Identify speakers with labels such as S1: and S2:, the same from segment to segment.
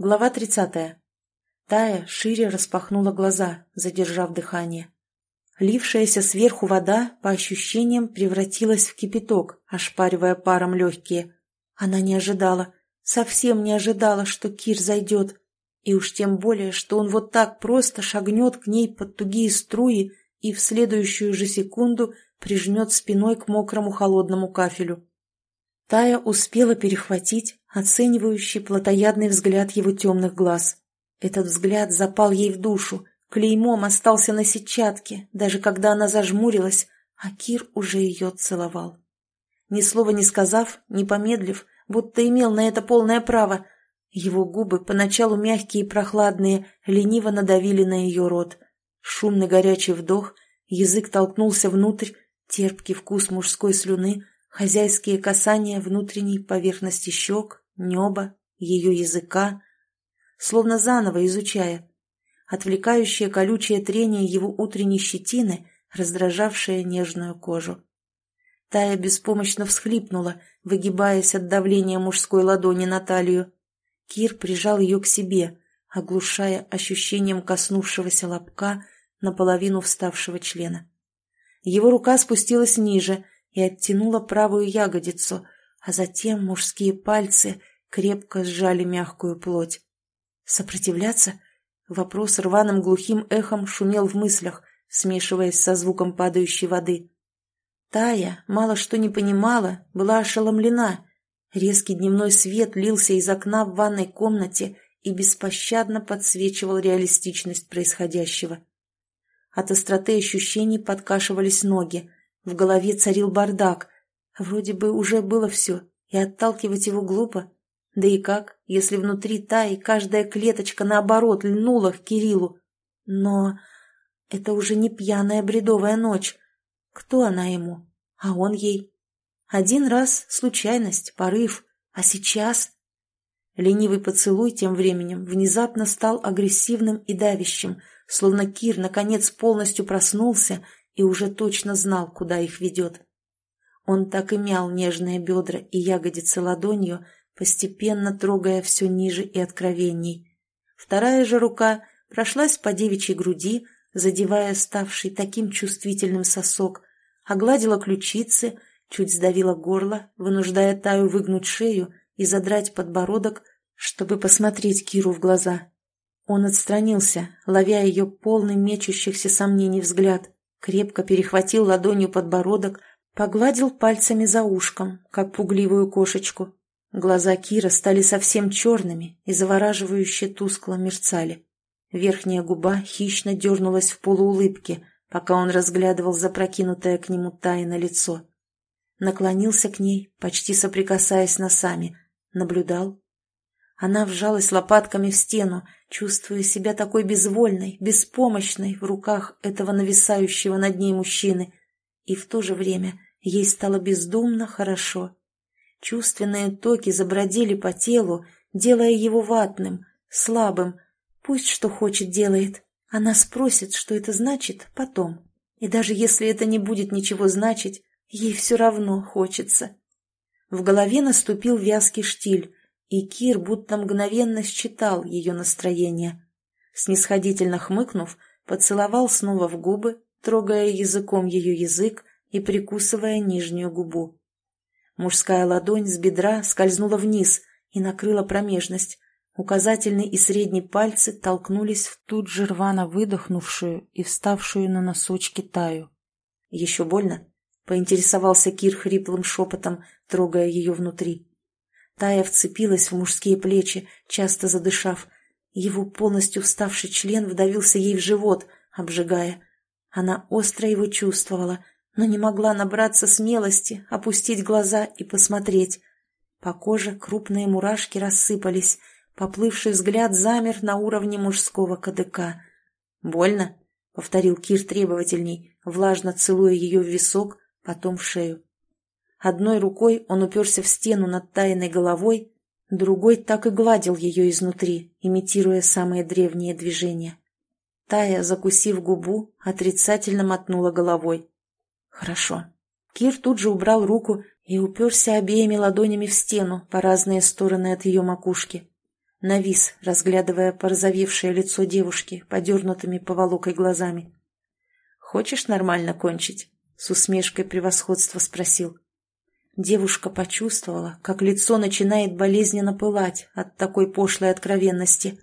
S1: Глава 30. Тая шире распахнула глаза, задержав дыхание. Лившаяся сверху вода, по ощущениям, превратилась в кипяток, ошпаривая паром легкие. Она не ожидала, совсем не ожидала, что Кир зайдет. И уж тем более, что он вот так просто шагнет к ней под тугие струи и в следующую же секунду прижмет спиной к мокрому холодному кафелю. Тая успела перехватить оценивающий плотоядный взгляд его темных глаз. Этот взгляд запал ей в душу, клеймом остался на сетчатке, даже когда она зажмурилась, а Кир уже ее целовал. Ни слова не сказав, не помедлив, будто имел на это полное право, его губы, поначалу мягкие и прохладные, лениво надавили на ее рот. Шумный горячий вдох, язык толкнулся внутрь, терпкий вкус мужской слюны — хозяйские касания внутренней поверхности щек, неба, ее языка, словно заново изучая, отвлекающее колючее трение его утренней щетины, раздражавшее нежную кожу. Тая беспомощно всхлипнула, выгибаясь от давления мужской ладони на талию. Кир прижал ее к себе, оглушая ощущением коснувшегося лобка наполовину вставшего члена. Его рука спустилась ниже — и оттянула правую ягодицу, а затем мужские пальцы крепко сжали мягкую плоть. Сопротивляться? Вопрос рваным глухим эхом шумел в мыслях, смешиваясь со звуком падающей воды. Тая мало что не понимала, была ошеломлена. Резкий дневной свет лился из окна в ванной комнате и беспощадно подсвечивал реалистичность происходящего. От остроты ощущений подкашивались ноги, в голове царил бардак. Вроде бы уже было все, и отталкивать его глупо. Да и как, если внутри Таи каждая клеточка, наоборот, льнула к Кириллу? Но это уже не пьяная бредовая ночь. Кто она ему? А он ей. Один раз случайность, порыв, а сейчас... Ленивый поцелуй тем временем внезапно стал агрессивным и давящим, словно Кир наконец полностью проснулся и уже точно знал, куда их ведет. Он так и мял нежные бедра и ягодицы ладонью, постепенно трогая все ниже и откровенней. Вторая же рука прошлась по девичьей груди, задевая ставший таким чувствительным сосок, огладила ключицы, чуть сдавила горло, вынуждая Таю выгнуть шею и задрать подбородок, чтобы посмотреть Киру в глаза. Он отстранился, ловя ее полный мечущихся сомнений взгляд, крепко перехватил ладонью подбородок, погладил пальцами за ушком, как пугливую кошечку. Глаза Кира стали совсем черными и завораживающе тускло мерцали. Верхняя губа хищно дернулась в полуулыбке, пока он разглядывал запрокинутое к нему тайно лицо. Наклонился к ней, почти соприкасаясь носами, наблюдал, она вжалась лопатками в стену, чувствуя себя такой безвольной, беспомощной в руках этого нависающего над ней мужчины. И в то же время ей стало бездумно хорошо. Чувственные токи забродили по телу, делая его ватным, слабым. Пусть что хочет делает. Она спросит, что это значит, потом. И даже если это не будет ничего значить, ей все равно хочется. В голове наступил вязкий штиль, и Кир будто мгновенно считал ее настроение. Снисходительно хмыкнув, поцеловал снова в губы, трогая языком ее язык и прикусывая нижнюю губу. Мужская ладонь с бедра скользнула вниз и накрыла промежность. Указательный и средний пальцы толкнулись в тут же рвано выдохнувшую и вставшую на носочки Таю. «Еще больно?» — поинтересовался Кир хриплым шепотом, трогая ее внутри. Тая вцепилась в мужские плечи, часто задышав. Его полностью вставший член вдавился ей в живот, обжигая. Она остро его чувствовала, но не могла набраться смелости, опустить глаза и посмотреть. По коже крупные мурашки рассыпались, поплывший взгляд замер на уровне мужского кадыка. «Больно?» — повторил Кир требовательней, влажно целуя ее в висок, потом в шею. Одной рукой он уперся в стену над тайной головой, другой так и гладил ее изнутри, имитируя самые древние движения. Тая, закусив губу, отрицательно мотнула головой. «Хорошо». Кир тут же убрал руку и уперся обеими ладонями в стену по разные стороны от ее макушки. навис, разглядывая порозовевшее лицо девушки, подернутыми поволокой глазами. «Хочешь нормально кончить?» — с усмешкой превосходства спросил. Девушка почувствовала, как лицо начинает болезненно пылать от такой пошлой откровенности.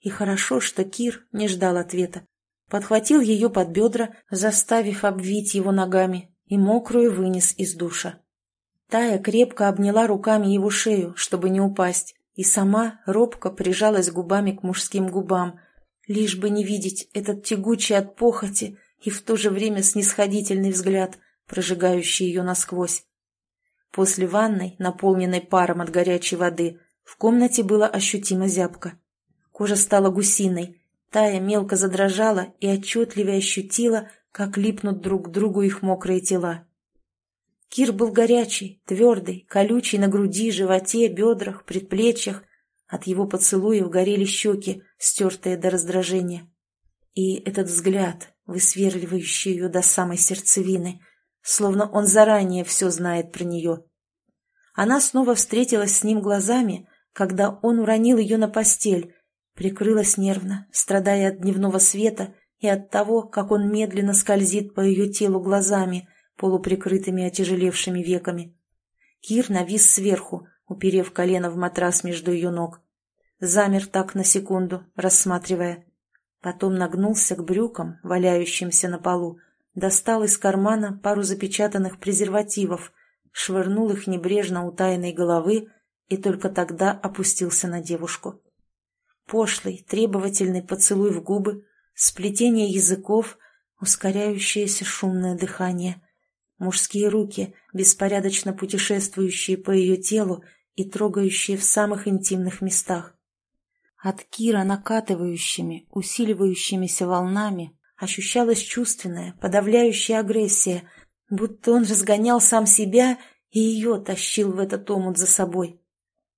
S1: И хорошо, что Кир не ждал ответа. Подхватил ее под бедра, заставив обвить его ногами, и мокрую вынес из душа. Тая крепко обняла руками его шею, чтобы не упасть, и сама робко прижалась губами к мужским губам, лишь бы не видеть этот тягучий от похоти и в то же время снисходительный взгляд, прожигающий ее насквозь. После ванной, наполненной паром от горячей воды, в комнате было ощутимо зябко. Кожа стала гусиной, Тая мелко задрожала и отчетливо ощутила, как липнут друг к другу их мокрые тела. Кир был горячий, твердый, колючий на груди, животе, бедрах, предплечьях. От его поцелуев горели щеки, стертые до раздражения. И этот взгляд, высверливающий ее до самой сердцевины — словно он заранее все знает про нее. Она снова встретилась с ним глазами, когда он уронил ее на постель, прикрылась нервно, страдая от дневного света и от того, как он медленно скользит по ее телу глазами, полуприкрытыми отяжелевшими веками. Кир навис сверху, уперев колено в матрас между ее ног. Замер так на секунду, рассматривая. Потом нагнулся к брюкам, валяющимся на полу, достал из кармана пару запечатанных презервативов, швырнул их небрежно у тайной головы и только тогда опустился на девушку. Пошлый, требовательный поцелуй в губы, сплетение языков, ускоряющееся шумное дыхание, мужские руки, беспорядочно путешествующие по ее телу и трогающие в самых интимных местах. От Кира накатывающими, усиливающимися волнами ощущалась чувственная, подавляющая агрессия, будто он разгонял сам себя и ее тащил в этот омут за собой.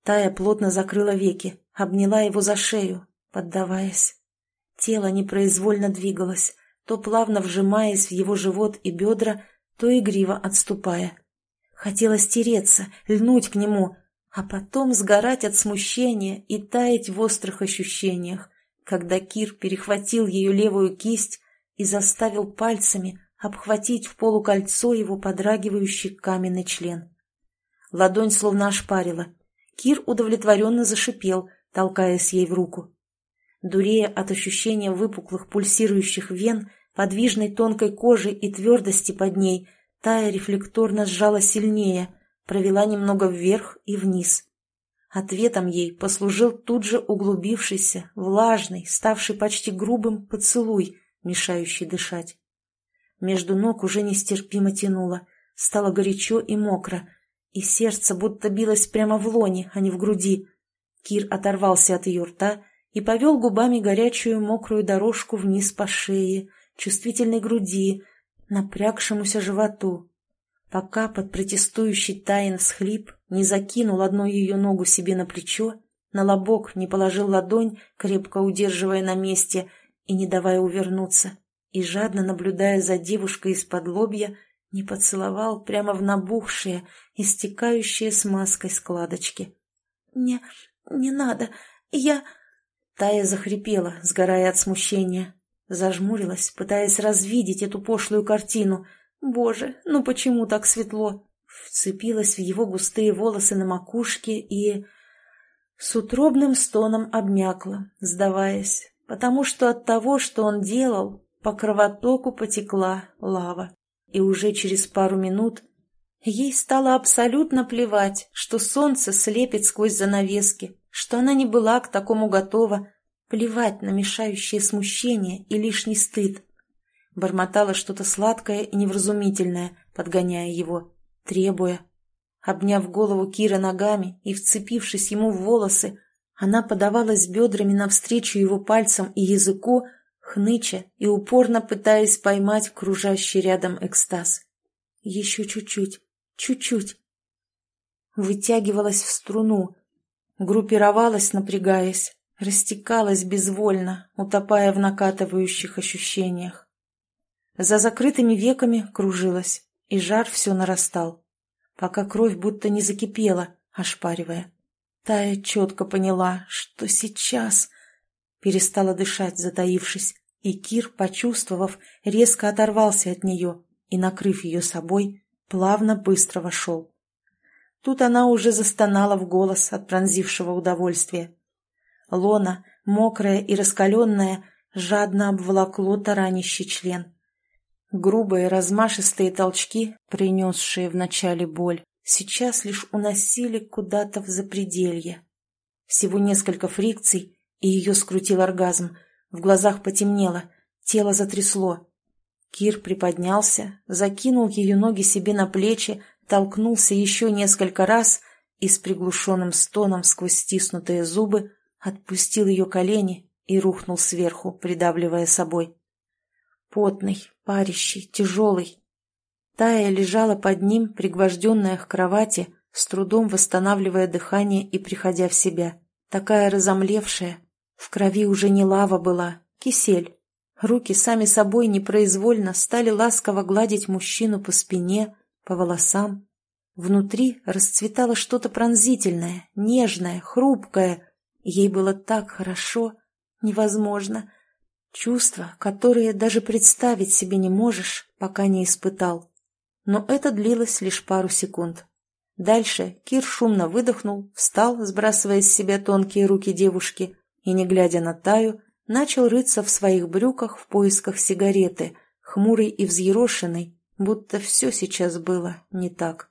S1: Тая плотно закрыла веки, обняла его за шею, поддаваясь. Тело непроизвольно двигалось, то плавно вжимаясь в его живот и бедра, то игриво отступая. Хотелось тереться, льнуть к нему, а потом сгорать от смущения и таять в острых ощущениях, когда Кир перехватил ее левую кисть и заставил пальцами обхватить в полукольцо его подрагивающий каменный член. Ладонь словно ошпарила. Кир удовлетворенно зашипел, толкаясь ей в руку. Дурея от ощущения выпуклых пульсирующих вен, подвижной тонкой кожи и твердости под ней, Тая рефлекторно сжала сильнее, провела немного вверх и вниз. Ответом ей послужил тут же углубившийся, влажный, ставший почти грубым поцелуй, мешающий дышать. Между ног уже нестерпимо тянуло, стало горячо и мокро, и сердце будто билось прямо в лоне, а не в груди. Кир оторвался от ее рта и повел губами горячую мокрую дорожку вниз по шее, чувствительной груди, напрягшемуся животу, пока под протестующий тайн всхлип не закинул одну ее ногу себе на плечо, на лобок не положил ладонь, крепко удерживая на месте, и не давая увернуться, и, жадно наблюдая за девушкой из-под лобья, не поцеловал прямо в набухшие, истекающие смазкой складочки. «Не... не надо, я...» Тая захрипела, сгорая от смущения. Зажмурилась, пытаясь развидеть эту пошлую картину. «Боже, ну почему так светло?» Вцепилась в его густые волосы на макушке и... С утробным стоном обмякла, сдаваясь, потому что от того, что он делал, по кровотоку потекла лава. И уже через пару минут ей стало абсолютно плевать, что солнце слепит сквозь занавески, что она не была к такому готова, плевать на мешающее смущение и лишний стыд. Бормотала что-то сладкое и невразумительное, подгоняя его, требуя. Обняв голову Кира ногами и вцепившись ему в волосы, она подавалась бедрами навстречу его пальцам и языку, хныча и упорно пытаясь поймать кружащий рядом экстаз. Еще чуть-чуть, чуть-чуть. Вытягивалась в струну, группировалась, напрягаясь, растекалась безвольно, утопая в накатывающих ощущениях. За закрытыми веками кружилась, и жар все нарастал, пока кровь будто не закипела, ошпаривая. Тая четко поняла, что сейчас... Перестала дышать, затаившись, и Кир, почувствовав, резко оторвался от нее и, накрыв ее собой, плавно быстро вошел. Тут она уже застонала в голос от пронзившего удовольствия. Лона, мокрая и раскаленная, жадно обволокло таранящий член. Грубые размашистые толчки, принесшие вначале боль, сейчас лишь уносили куда-то в запределье. Всего несколько фрикций, и ее скрутил оргазм. В глазах потемнело, тело затрясло. Кир приподнялся, закинул ее ноги себе на плечи, толкнулся еще несколько раз и с приглушенным стоном сквозь стиснутые зубы отпустил ее колени и рухнул сверху, придавливая собой. Потный, парящий, тяжелый. Тая лежала под ним, пригвожденная к кровати, с трудом восстанавливая дыхание и приходя в себя. Такая разомлевшая. В крови уже не лава была, кисель. Руки сами собой непроизвольно стали ласково гладить мужчину по спине, по волосам. Внутри расцветало что-то пронзительное, нежное, хрупкое. Ей было так хорошо, невозможно. Чувства, которые даже представить себе не можешь, пока не испытал. Но это длилось лишь пару секунд. Дальше Кир шумно выдохнул, встал, сбрасывая с себя тонкие руки девушки, и, не глядя на Таю, начал рыться в своих брюках в поисках сигареты, хмурый и взъерошенный, будто все сейчас было не так.